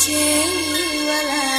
chế là